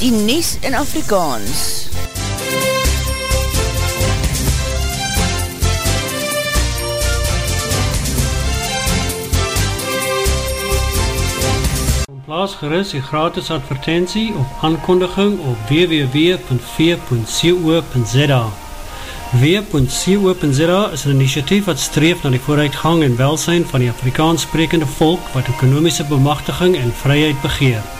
die Nies in Afrikaans. Plaas gerust die gratis advertentie op aankondiging op www.v.co.za W.co.za is een initiatief wat streef na die vooruitgang en welsijn van die Afrikaans sprekende volk wat ekonomische bemachtiging en vryheid begeer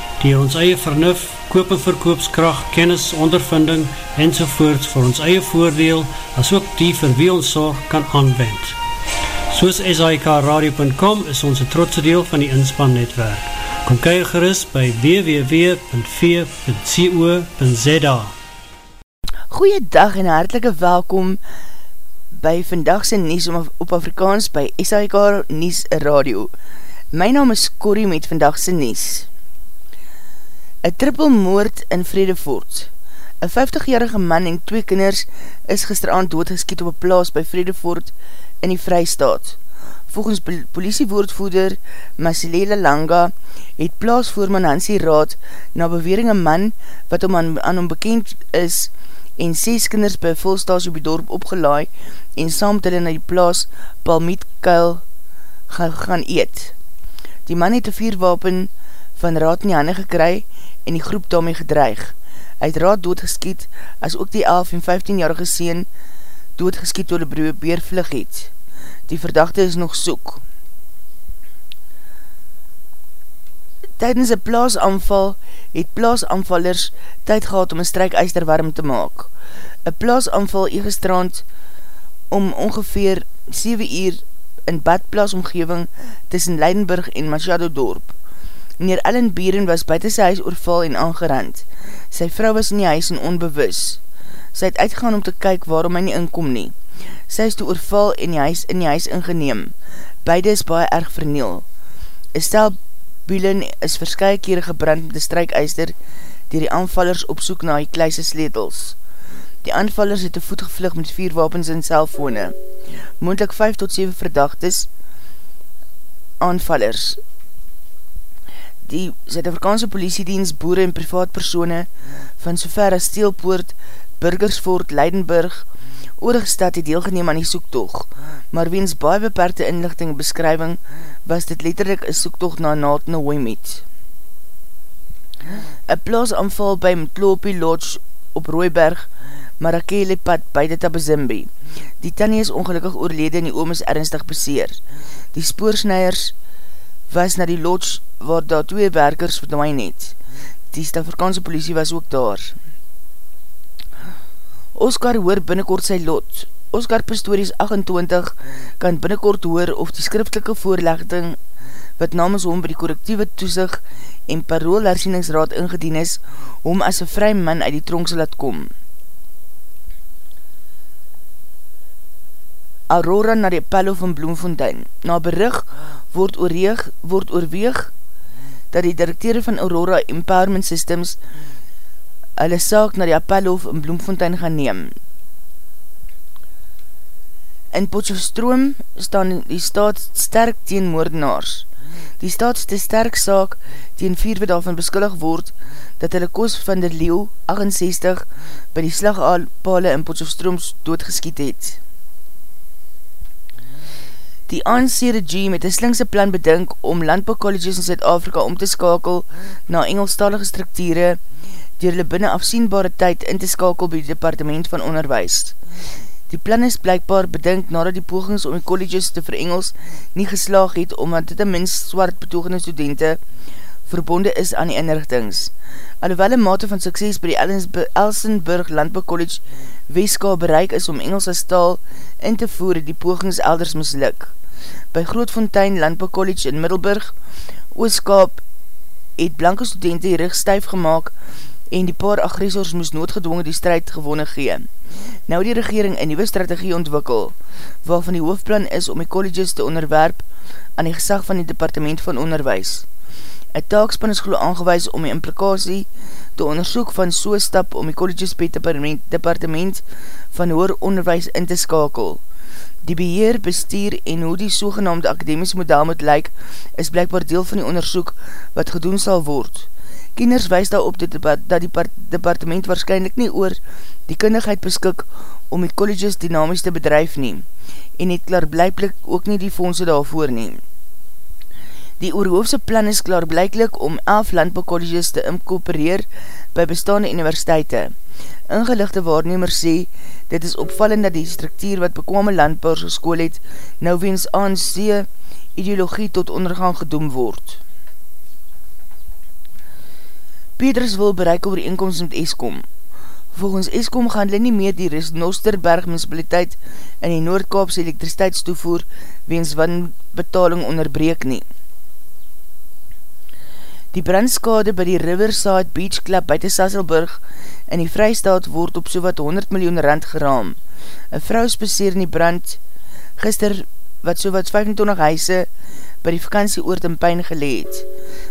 die ons eie vernuf, koop en verkoopskracht, kennis, ondervinding en sovoorts vir ons eie voordeel as ook die vir wie ons zorg kan aanwend. Soos SIKRadio.com is ons een trotse deel van die inspannetwerk. Kom kyk gerust by www.v.co.za Goeiedag en hartelike welkom by vandagse Nies op Afrikaans by SIK Nies Radio. My naam is Corrie met vandagse Nies. Een trippelmoord in Vredefort. Een 50-jarige man en twee kinders is gisteravond doodgeskiet op een plaas by Vredefort in die Vrystaat. Volgens politiewoordvoeder Masilela Langa het plaasvoorman Hansie Raad na bewering een man wat om aan, aan hom bekend is en 6 kinders by volstaas op die dorp opgelaai en saam met hulle na die plaas Palmietkuil gaan, eet. Die man het een vierwapen van Raad in die handen gekry en die groep daarmee gedreig. Hy het raad doodgeskiet as ook die 11 en 15-jarige seen doodgeskiet door die beervlug het. Die verdachte is nog soek. Tijdens een plaasanval het plaasanvallers tyd gehad om een strijkeister warm te maak. Een plaasanval eegestrand om ongeveer 7 uur in badplaasomgeving tussen Leidenburg en Machado dorp. Meneer Ellen Beren was buiten sy huis oorval en aangerand. Sy vrou was in die huis en onbewus. Sy het uitgegaan om te kyk waarom hy nie inkom nie. Sy is toe oorval en die huis in die huis ingeneem. Beide is baie erg verniel. Estelle Bulen is verskye kere gebrand met die strijkeister die die aanvallers opsoek na die kluise sletels. Die aanvallers het te voet gevlug met vier wapens en cellfone. Moendlik 5 tot 7 verdachtes aanvallers die Zuid-Afrikaanse politiedienst boere en privaat persone van sover as Steelpoort, Burgersvoort, Leidenburg, oorgestad het deelgeneem aan die soektoog, maar weens baie beperkte inlichting beskrywing was dit letterlijk een soektoog na naad na Hoymeet. Een plaasanval by Mtlopie Lodge op Rooiberg, Marakele pad by de Tabazimbi. Die tannie is ongelukkig oorlede en die oom is ernstig beseer. Die spoorsnijers was na die lodge waar daar twee werkers verdwijn het. Die Stavrikaanse politie was ook daar. Oscar hoor binnenkort sy lot. Oscar Pistorius 28 kan binnenkort hoor of die skriftelike voorlegging wat namens hom by die correctieve toesig en parool hersieningsraad ingedien is, hom as een vry man uit die tronk sal laat kom. Aurora na die Pello van Bloemfontein. Na berig word oorweeg, word oorweeg dat die directeur van Aurora Empowerment Systems hulle saak na die appelhof in Bloemfontein gaan neem. In Potjofstroom staan die staat sterk teen moordenaars. Die staat is die sterk saak teen vier wat daarvan beskullig word dat hulle kos van de leeuw 68 by die slagpale in Potjofstroom doodgeskiet het. Die ANC regime het een slinkse plan bedink om landbouwcolleges in Zuid-Afrika om te skakel na Engelstalige structure dier hulle binnen afsienbare tyd in te skakel by die departement van onderwijs. Die plan is blijkbaar bedink nadat die pogings om die colleges te verengels nie geslaag het omdat dit een minst swart betogende studenten verbonde is aan die inrichtings. Alhoewel een mate van sukses by die Elsenburg Landbouw College Weeska bereik is om Engels as taal in te voer die pogings elders misluk by Grootfontein Landbouw College in Middelburg, Ooskaap, het blanke studenten die rug stuif gemaakt en die paar agressors moes noodgedwongen die strijd gewonne gee. Nou die regering een nieuwe strategie ontwikkel, waarvan die hoofdplan is om die colleges te onderwerp aan die gesag van die departement van onderwijs. Een taakspan is geloof aangewees om die implikatie te onderzoek van soe stap om die colleges by departement, departement van hoer onderwijs in te skakel. Die beheer, bestuur en hoe die sogenaamde akademische model moet lyk, is blijkbaar deel van die onderzoek wat gedoen sal word. Kieners wees daarop dat die departement waarschijnlijk nie oor die kundigheid beskik om die colleges dynamisch te bedrijf neem en het klaarblijklik ook nie die fondse daarvoor neem. Die oorhoofse plan is klaarblijklik om 11 landboucolleges te incorporeer by bestaande universiteite. Ingelichte waarnemer sê, dit is opvallend dat die structuur wat bekwame landbouwers geskool het, nou weens ANC ideologie tot ondergang gedoem word. Petrus wil bereik oor die inkomst met Eskom. Volgens Eskom gaan hulle nie meer die Nosterberg municipaliteit in die Noordkaapse elektriciteitstoevoer weens wanbetaling onderbreek nie. Die brandskade by die Riverside Beach Club buiten Sasselburg in die Vrystaat word op so wat 100 miljoen rand geraam. Een vrou speseer in die brand gister wat so wat 25 huise by die vakantieoord in pijn geleed.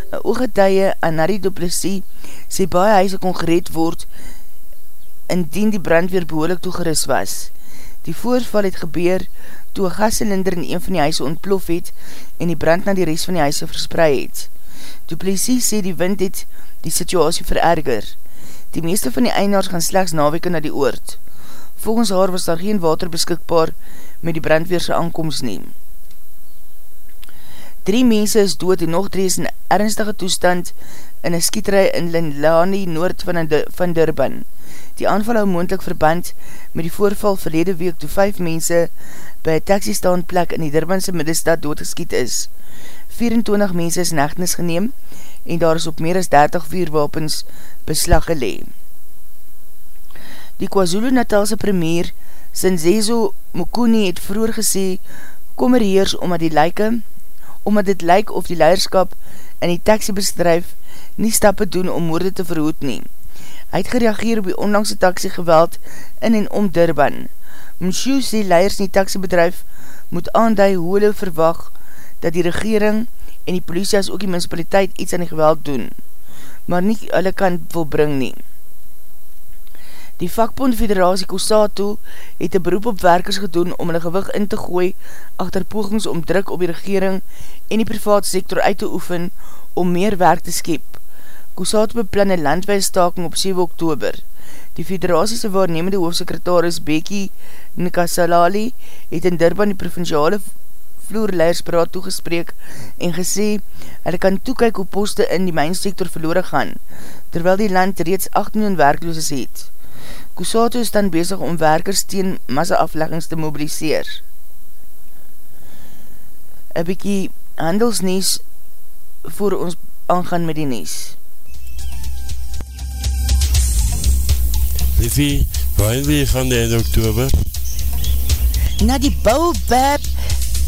Een ooggetuie Anari Duplessis sê baie huise kon gereed word indien die brand weer behoorlik toegeris was. Die voorval het gebeur toe een gascilinder in een van die huise ontplof het en die brand na die rest van die huise verspreid het. Duplessis sê die wind het die situasie vererger. Die meeste van die einaars gaan slechts naweke na die oord. Volgens haar was daar geen water beskikbaar met die brandweerse aankomst neem. Drie mense is dood en nog drie is in ernstige toestand in een skieterij in Lindlani, noord van, van Durban. Die aanval hou moendlik verband met die voorval verlede week toe vijf mense by een taxistaanplek in die Durbanse middestad doodgeskiet is. 24 mense is nechtenis geneem en daar is op meer as 30 vuurwapens beslag gelee. Die KwaZulu-Natalse premier, Sinzezo Mokuni, het vroeger gesê, kom er heers omdat die lyke, omdat dit lyk of die leiderskap in die taxibestrijf nie stappe doen om moorde te verhoed neem. Hy het gereageer op die onlangse taxigeweld in en om Durban. Monshu sê leiders in die taxibedrijf moet aandui hoe hulle verwag dat die regering en die politie as ook die municipaliteit iets aan die geweld doen, maar nie hulle kan volbring nie. Die vakbond federatie Kosato het een beroep op werkers gedoen om hulle gewig in te gooi achter pogings om druk op die regering en die private sektor uit te oefen om meer werk te skep. Kosato beplan een landwijsstaking op 7 oktober. Die federatiese waarnemende hoofdsekretaris Bekie Nikasalali het in Durban die provinciale vloerleidersberaad toegespreek en gesê, hulle kan toekyk hoe poste in die mijnsektor verloren gaan, terwyl die land reeds 8 miljoen werklooses het. Kusato is dan bezig om werkers teen massa-afleggings te mobiliseer. Een bykie handelsnies voor ons aangaan met die nies. Liffie, waar wil jy gaan die einde oktober? Na die Baobab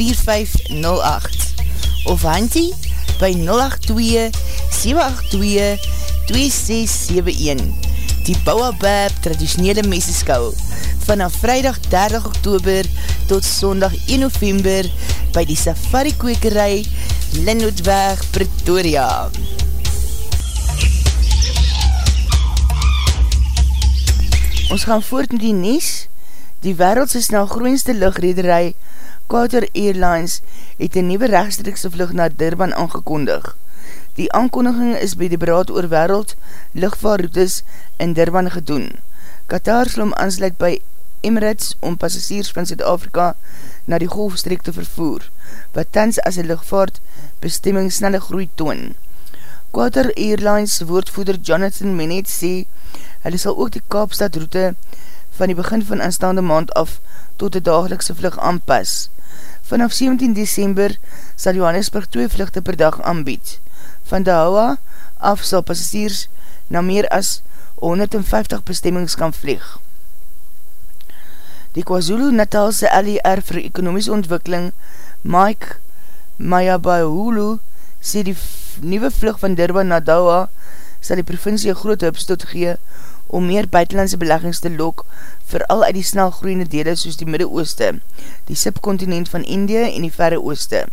4508 of Hantie by 082-782-2671 Die Bouwabab traditionele meseskou. Vanaf vrijdag 30 oktober tot sondag 1 november by die Safari Kwekerij Linnootweg Pretoria. Ons gaan voort met die Nies. Die wereldse snel groenste luchtrederij Qatar Airlines het een nieuwe rechtstreekse vlug na Durban aangekondig. Die aankondiging is by die beraad oor wereld lichtvaarroutes in Durban gedoen. Qatar slom aansluit by Emirates om passasiers van Zuid-Afrika na die golfstreek te vervoer, wat tans as een lichtvaart bestemming snelle groei toon. Qatar Airlines woordvoeder Jonathan Menet sê, Hulle sal ook die Kaapstad route van die begin van aanstaande maand af tot die dagelikse vlug aanpas. Vanaf 17 december sal Johannesburg twee vlugte per dag aanbied. Van de Haua af sal passasiers na meer as 150 bestemmings kan vlieg. Die KwaZulu-Natalse LER vir ekonomische ontwikkeling Mike Mayabahulu sê die nieuwe vlug van Durban na Dawa sal die provincie groot hupstoot gee om meer buitenlandse beleggings te lok vooral uit die snel groeiende dele soos die Midde-Ooste, die subcontinent van Indië en die Verre Ooste.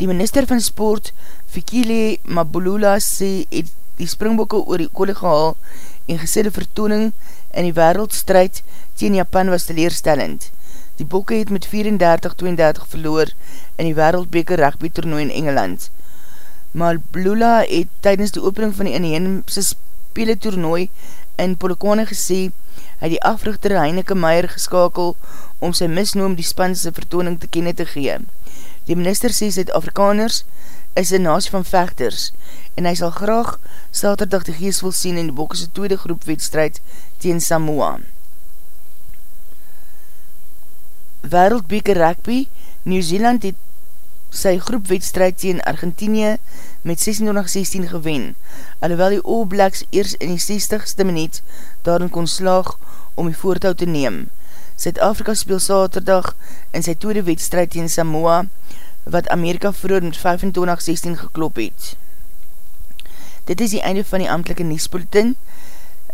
Die minister van sport, Fikile Mabulula, sê het die springbokke oor die koole gehaal en gesê die vertooning in die wereldstrijd teen Japan was teleerstellend. Die bokke het met 34-32 verloor in die wereldbeker rugby toernooi in Engeland. Maar Blula het tydens die opening van die inheemse spele toernooi in Polokwane gesê, hy die africhter Heineke Meijer geskakel om sy misnoom die Spanse vertooning te kenne te gee. Die minister sê Zuid-Afrikaners is een nasie van vechters en hy sal graag saterdag die geest wil sien in die bokkese tweede groep wedstrijd teen Samoa. Wereldbeker Rugby, Nieuw-Zeeland het sy groepwedstrijd teen Argentinië met 26-16 gewen, alhoewel die All Blacks eers in die 60ste minuut daarin kon slaag om die voortouw te neem. Zuid-Afrika speel saterdag in sy tweede wedstrijd teen Samoa, wat Amerika vroeger met 25-16 geklop het. Dit is die einde van die amtelike Niespolitin,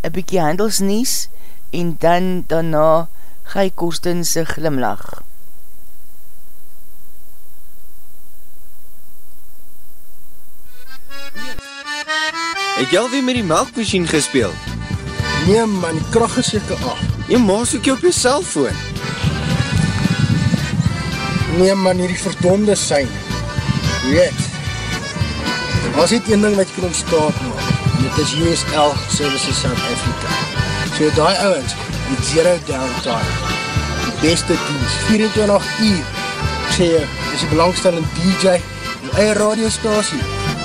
een bykie handelsnies, en dan daarna Gai Kosten sy glimlach. Het jy alweer met die melkmachine gespeeld? Nee man, die kracht is jyke af. Jy maas ook jy op jy cellfoon. Nee man, hierdie verdonde sein. Weet, as dit een ding wat jy kan ontstaan maak, dit is USL Services South Africa. So die ouwens, met zero downtime, die beste dienst, 24 uur, ek sê jy, is die belangstellende DJ, die eie radiostasie,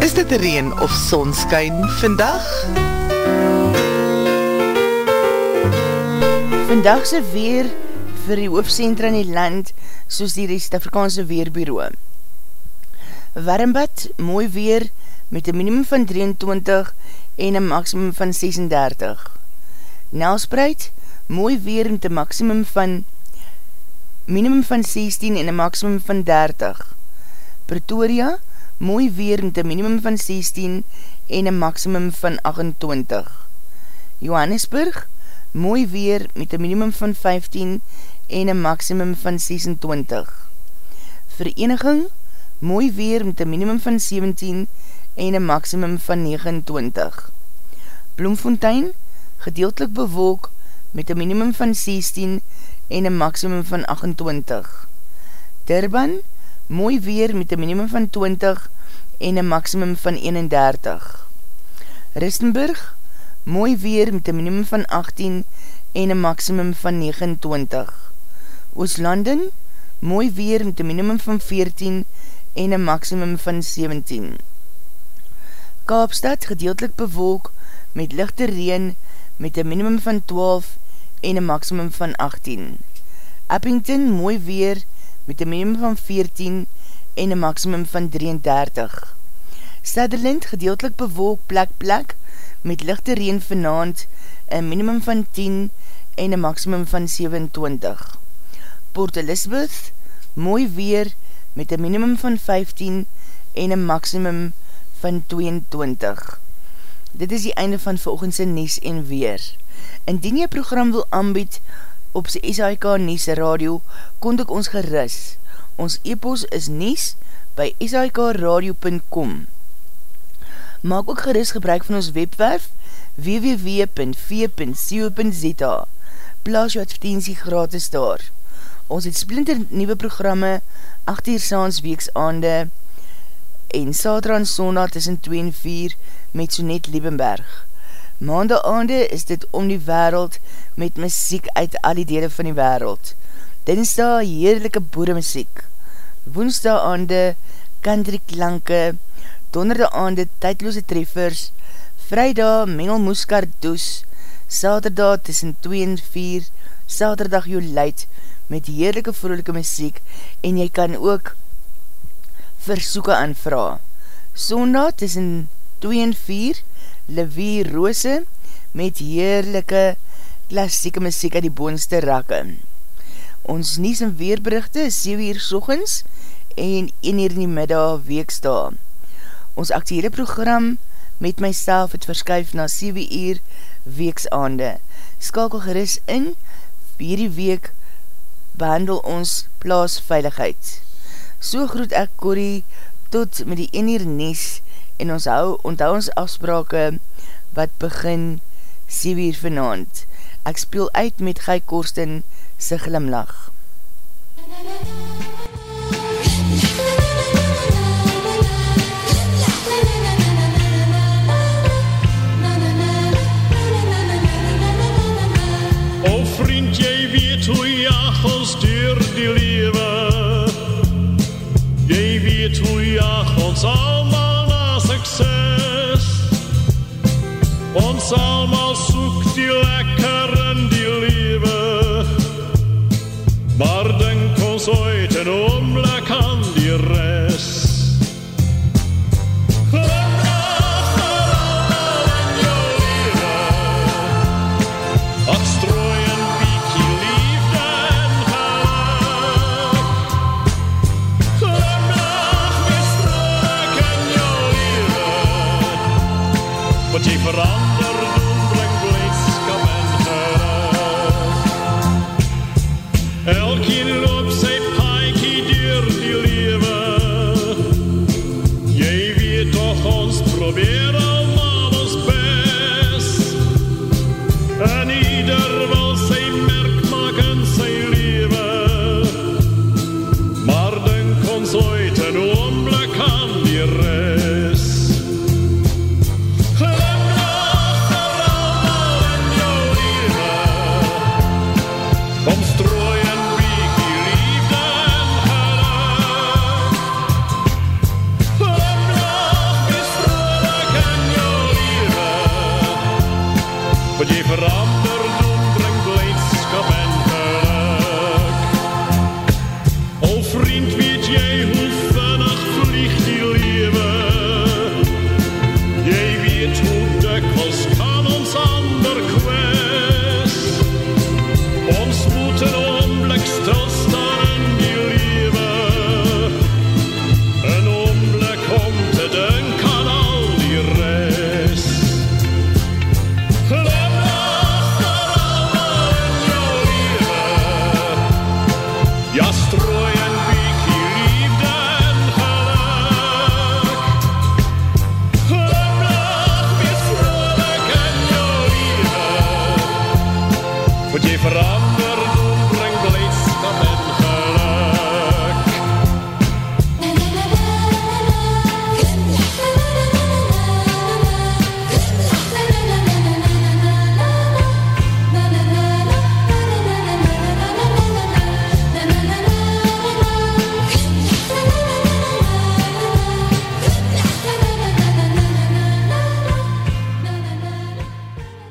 Is dit reen of sonskyn vandag? Vandagse weer vir die hoofdcentra in die land soos die Rest-Afrikaanse Weerbureau. Warmbad, mooi weer met een minimum van 23 en een maximum van 36. Nelspreid, mooi weer met een maximum van minimum van 16 en een maximum van 30. Pretoria, weer met een minimum van 16 en een maximum van 28. Johannesburg, mooi weer met een minimum van 15 en een maximum van 26. Vereniging, mooi weer met een minimum van 17 en een maximum van 29. Bloemfontein, gedeeltelik bewolk met een minimum van 16 en een maximum van 28. Durban, mooi weer met een minimum van 20 en een maximum van 31. Ristenburg, mooi weer met een minimum van 18 en een maximum van 29. Ooslanden, mooi weer met een minimum van 14 en een maximum van 17. Kaapstad, gedeeltelik bewolk met lichte reen met een minimum van 12 en een maximum van 18. Eppington, mooi weer met een minimum van 14 en een maximum van 33. Sutherland, gedeeltelik bewolk plek plek met lichte reen vanavond, een minimum van 10 en een maximum van 27. Port Elizabeth, mooi weer met een minimum van 15 en een maximum van 22. Dit is die einde van volgendse Nies en Weer. Indien jy program wil aanbied op sy SHK Nies Radio, kond ek ons geris. Ons e-pos is nies by shkradio.com Maak ook geris gebruik van ons webwerf www.v.co.za Plaas jou advertentie gratis daar. Ons het splinter nieuwe programme 8 uur saans weeks aande en Sadra en Sonda tussen 2 en 4 met Sonet Liebenberg. Maandag aande is dit om die wereld met muziek uit al die dele van die wereld. Dinsdag heerlijke boere muziek. Woensdag aande country klanke, donderdag aande tydloose treffers, vrijdag mengelmoeskar does, saterdag tussen 2 en 4, saterdag jou leid met heerlijke vroelike muziek en jy kan ook versoeken aanvra. Sondag tussen 2 en 4, Levie Rose met heerlijke klassieke muziek uit die boonste rakke. Ons nies en weerberichte is 7 uur sochens en 1 uur in die middag weeksta. Ons actiehede program met myself het verskuif na 7 uur weeksaande. Skakel geris in, hierdie week behandel ons plaasveiligheid. So groet ek Corrie tot met die 1 uur nies en ons hou, onthou ons afsprake wat begin 7 uur vanavond. Ek speel uit met Guy Korsten sy glimlach. O Elkeen